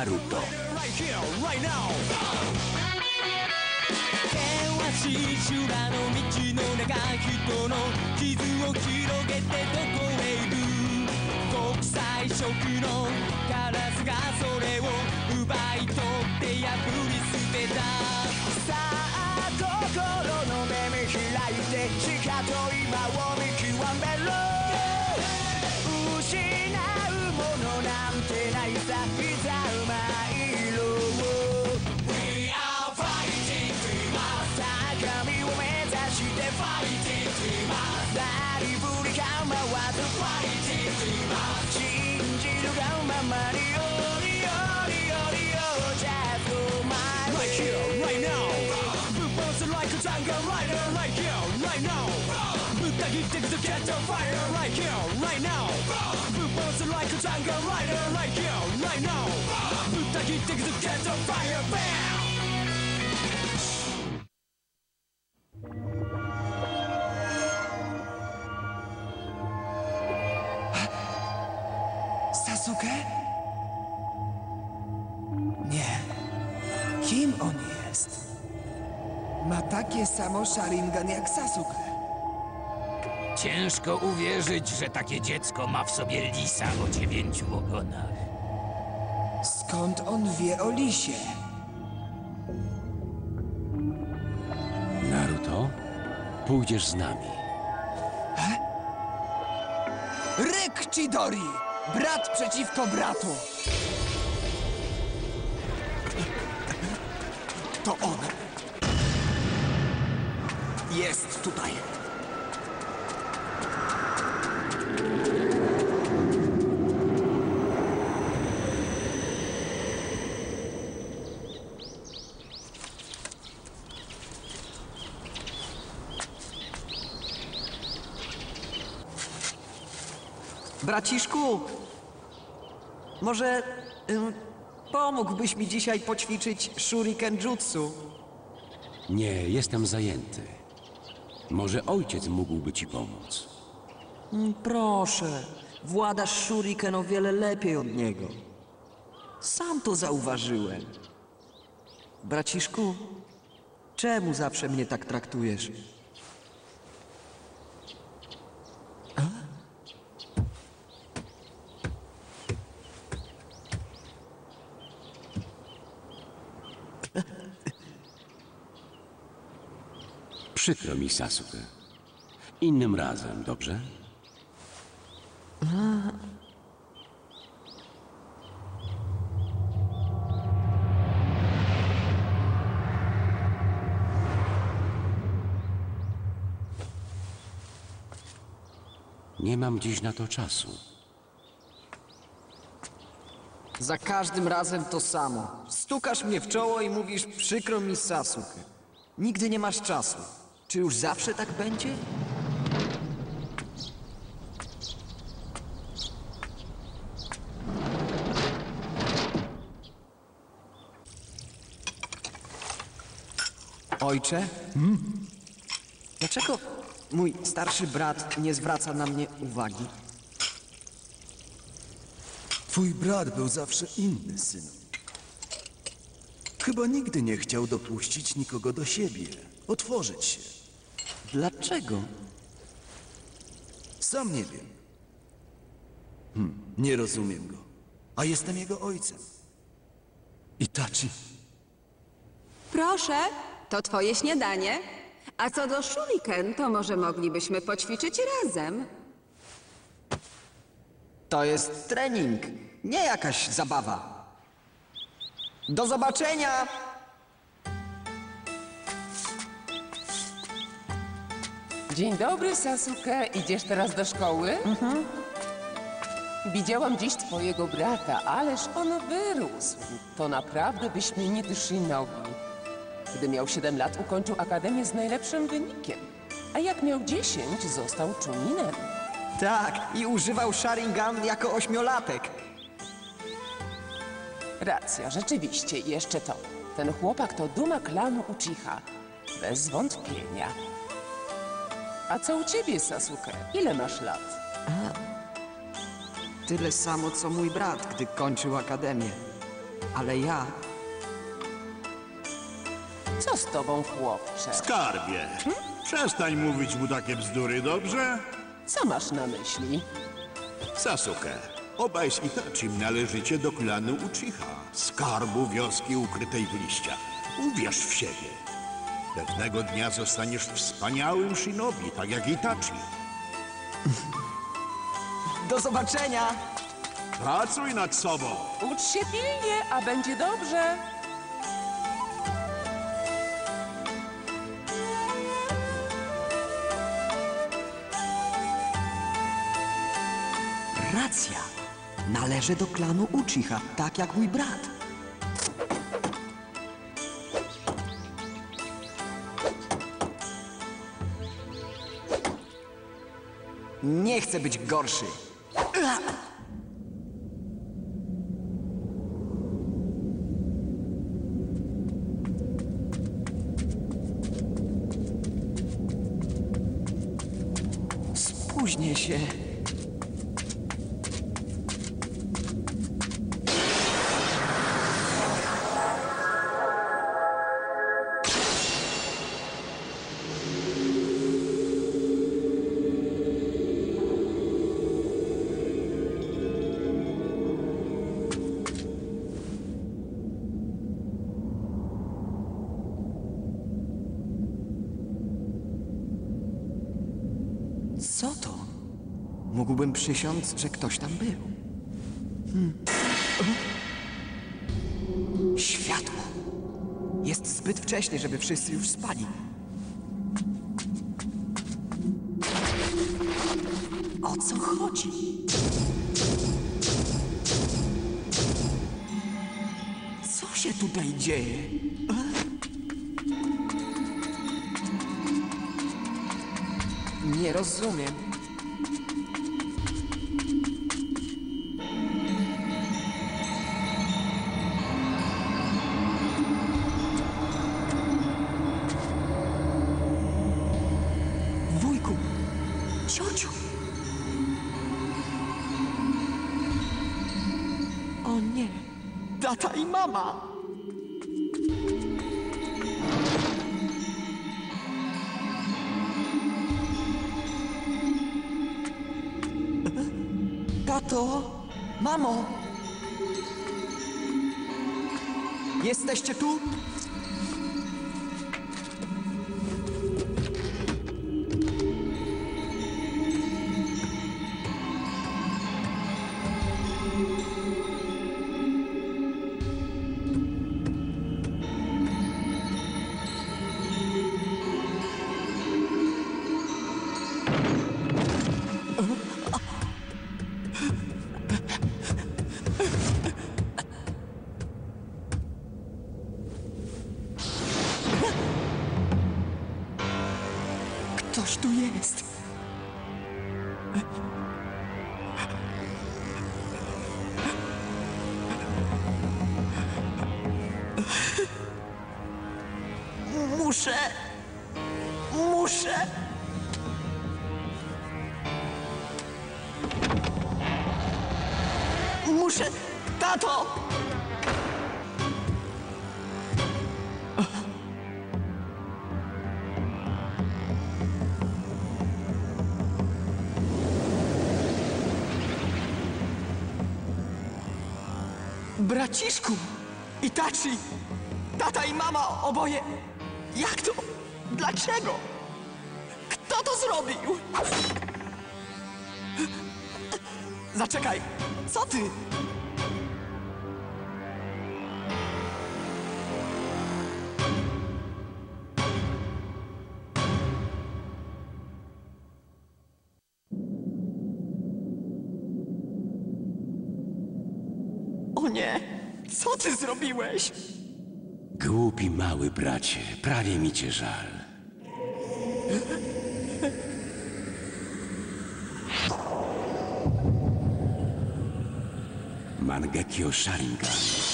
RightHeroRightNow 険しい修羅の道の中人の傷を広げてどこへ行く国際色のカラスがそれを奪い取って破り捨てたさあ心の目見開いてしかと今を見極めろ addicted to catch on fire right here, right now. Blue balls are like a jungle rider right here, right now. To catch fire, bam! Sasuke? Nie. Kim on jest? Ma takie samo Sharingan jak Sasuke. Ciężko uwierzyć, że takie dziecko ma w sobie lisa o dziewięciu ogonach. Skąd on wie o lisie? Naruto, pójdziesz z nami. Ryk Chidori! Brat przeciwko bratu! To on! Jest tutaj! Braciszku, może ym, pomógłbyś mi dzisiaj poćwiczyć shuriken jutsu? Nie, jestem zajęty. Może ojciec mógłby ci pomóc. Mm, Proszę, władasz shuriken o wiele lepiej od niego. Sam to zauważyłem. Braciszku, czemu zawsze mnie tak traktujesz? Przykro mi, Sasuke. Innym razem, dobrze? Nie mam dziś na to czasu. Za każdym razem to samo. Stukasz mnie w czoło i mówisz przykro mi Sasuke. Nigdy nie masz czasu. Czy już zawsze tak będzie? Ojcze? Dlaczego mój starszy brat nie zwraca na mnie uwagi? Twój brat był zawsze inny, synu. Chyba nigdy nie chciał dopuścić nikogo do siebie, otworzyć się. Dlaczego? Sam nie wiem. Hm, nie rozumiem go. A jestem jego ojcem. Itachi, Proszę, to twoje śniadanie. A co do shuriken, to może moglibyśmy poćwiczyć razem. To jest trening, nie jakaś zabawa. Do zobaczenia! Dzień dobry, Sasuke. Idziesz teraz do szkoły? Mhm. Widziałam dziś twojego brata, ależ on wyrósł. To naprawdę wyśmienity Shinobi. Gdy miał 7 lat, ukończył akademię z najlepszym wynikiem. A jak miał 10, został Chuninem. Tak, i używał Sharingan jako ośmiolatek. Racja, rzeczywiście, i jeszcze to. Ten chłopak to duma klanu Uchiha. Bez wątpienia. A co u ciebie, Sasuke? Ile masz lat? Tyle samo co mój brat, gdy kończył akademię. Ale ja Co z tobą, chłopcze? Skarbie, przestań mówić mu takie bzdury, dobrze? Co masz na myśli? Sasuke, obaj z Itachim należycie do klanu Uchiha, skarbu wioski ukrytej w liściach. Uwierz w siebie. Pewnego dnia zostaniesz wspaniałym shinobi, tak jak Itachi. Do zobaczenia! Pracuj nad sobą. Ucz się pilnie, a będzie dobrze. Racja. Należę do klanu Uchiha, tak jak mój brat. Nie chcę być gorszy. Mógłbym przysiąc, że ktoś tam był. Hmm. Światło. Jest zbyt wcześnie, żeby wszyscy już spali. O co chodzi? Co się tutaj dzieje? Nie rozumiem. Tato, mamo! Jesteście tu? Tato! Braciszku! Itachi! Tata i mama oboje... Jak to? Dlaczego? Kto to zrobił? Zaczekaj! Co ty? O nie! Co ty zrobiłeś? Głupi mały bracie, prawie mi cię żal. Mangekyo Sharingan.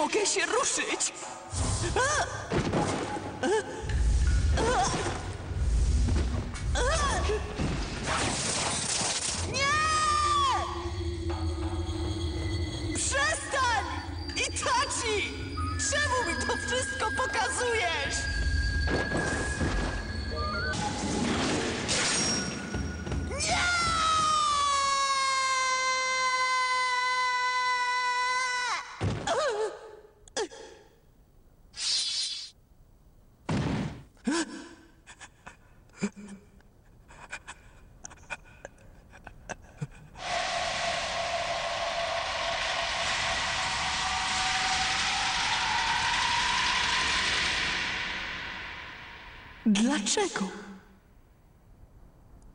mogę się ruszyć! Nie! Przestań! Itachi! Czemu mi to wszystko pokazujesz? Dlaczego?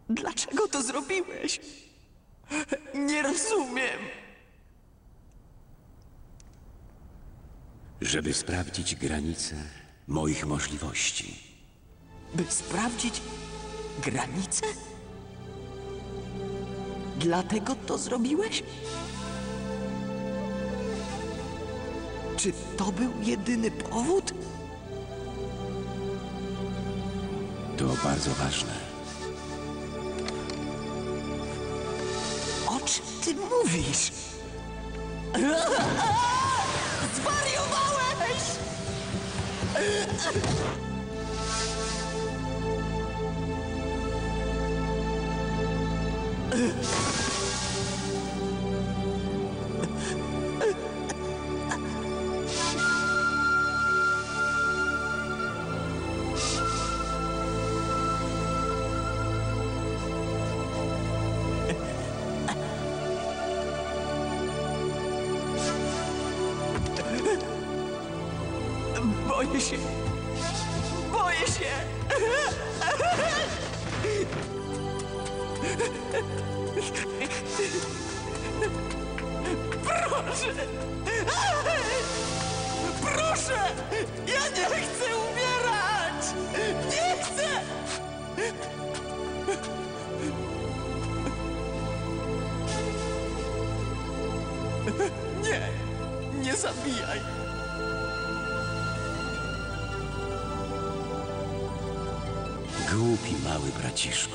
Dlaczego to zrobiłeś? Nie rozumiem. Żeby sprawdzić granice moich możliwości. By sprawdzić granice? Dlatego to zrobiłeś? Czy to był jedyny powód? To bardzo ważne. O czym ty mówisz? Zwariowałeś! Nie. Nie zabijaj. Głupi mały braciszku.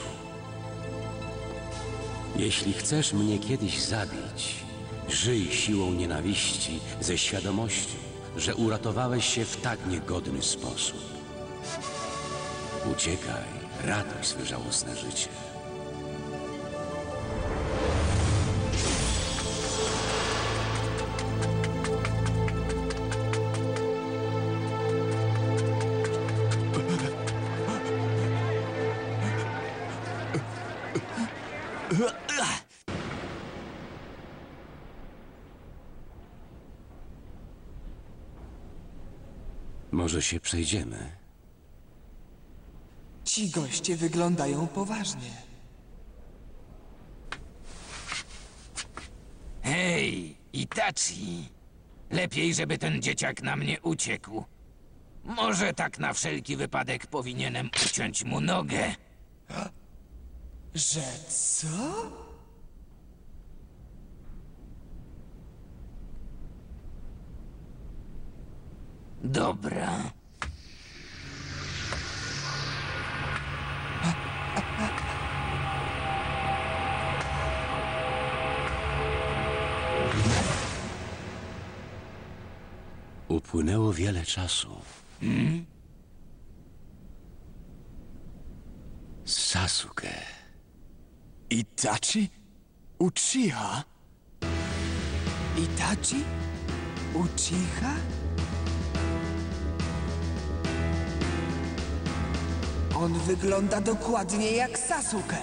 Jeśli chcesz mnie kiedyś zabić, żyj siłą nienawiści ze świadomością, że uratowałeś się w tak niegodny sposób. Uciekaj, ratuj swe żałosne życie. Może się przejdziemy? Ci goście wyglądają poważnie. Hej, Itachi! Lepiej, żeby ten dzieciak na mnie uciekł. Może tak na wszelki wypadek powinienem uciąć mu nogę. Że co? Dobra. Upłynęło wiele czasu. Sasuke. Itachi? Uchiha? Itachi? Uchiha? On wygląda dokładnie jak Sasuke.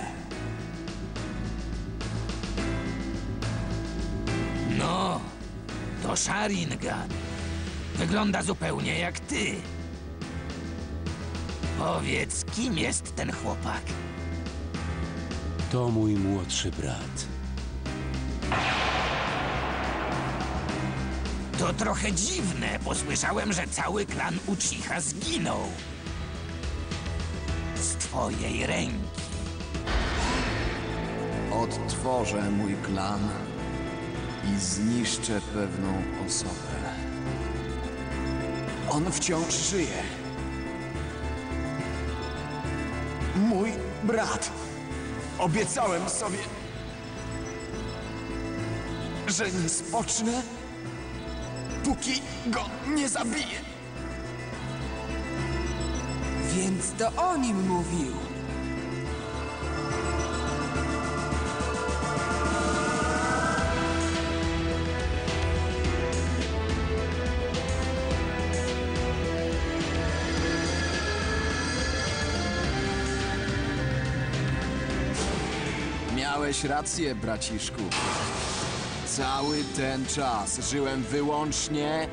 No, to Sharingan. Wygląda zupełnie jak ty. Powiedz, kim jest ten chłopak? To mój młodszy brat. To trochę dziwne, bo słyszałem, że cały klan Uchiha zginął. Twojej ręki. Odtworzę mój klan i zniszczę pewną osobę. On wciąż żyje. Mój brat. Obiecałem sobie, że nie spocznę, póki go nie zabiję. Więc to o nim mówił. Miałeś rację, braciszku. Cały ten czas żyłem wyłącznie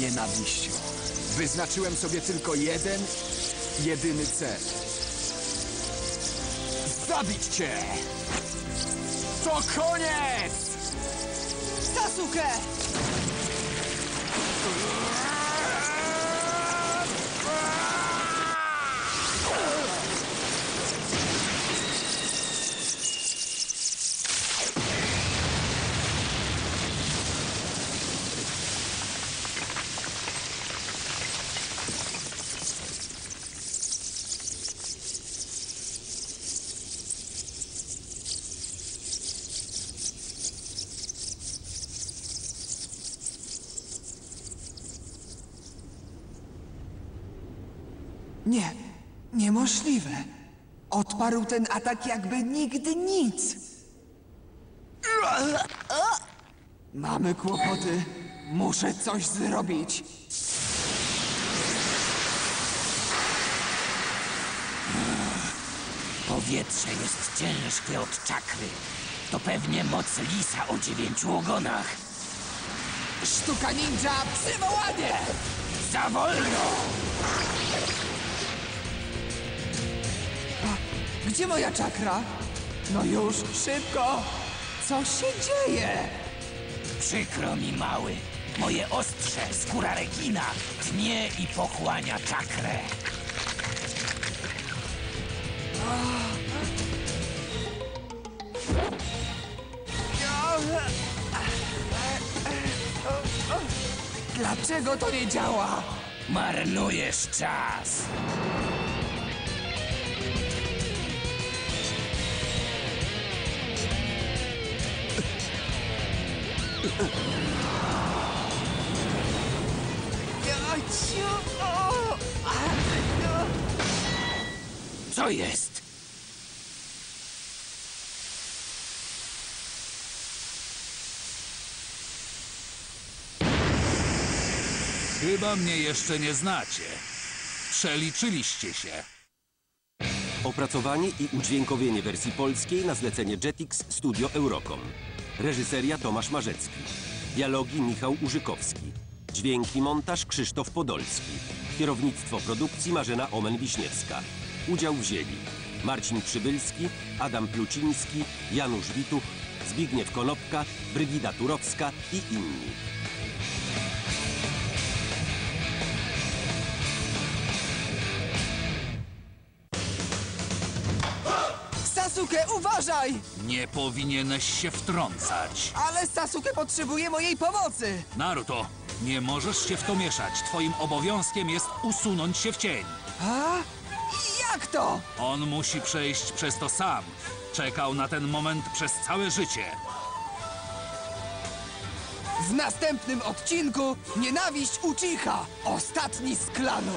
nienawiścią. Wyznaczyłem sobie tylko jeden, jedyny cel. Zabić cię! To koniec! Sasuke! Nie, niemożliwe. Odparł ten atak jakby nigdy nic. Mamy kłopoty. Muszę coś zrobić. Powietrze jest ciężkie od czakry. To pewnie moc lisa o dziewięciu ogonach. Sztuka ninja, przywołanie! Za wolno! Gdzie moja czakra? No już, szybko! Co się dzieje? Przykro mi, mały. Moje ostrze, skóra rekina, tnie i pochłania czakrę. Dlaczego to nie działa? Marnujesz czas. Co jest? Chyba mnie jeszcze nie znacie. Przeliczyliście się. Opracowanie i udźwiękowienie wersji polskiej na zlecenie Jetix Studio Eurocom. Reżyseria Tomasz Marzecki. Dialogi Michał Urzykowski. Dźwięki montaż Krzysztof Podolski. Kierownictwo produkcji Marzena Omen-Wiśniewska. Udział wzięli Marcin Przybylski, Adam Pluciński, Janusz Wituch, Zbigniew Konopka, Brygida Turowska i inni. Sasuke, uważaj! Nie powinieneś się wtrącać. Ale Sasuke potrzebuje mojej pomocy! Naruto, nie możesz się w to mieszać. Twoim obowiązkiem jest usunąć się w cień. A? Jak to? On musi przejść przez to sam. Czekał na ten moment przez całe życie. W następnym odcinku nienawiść Uchiha! Ostatni z klanu!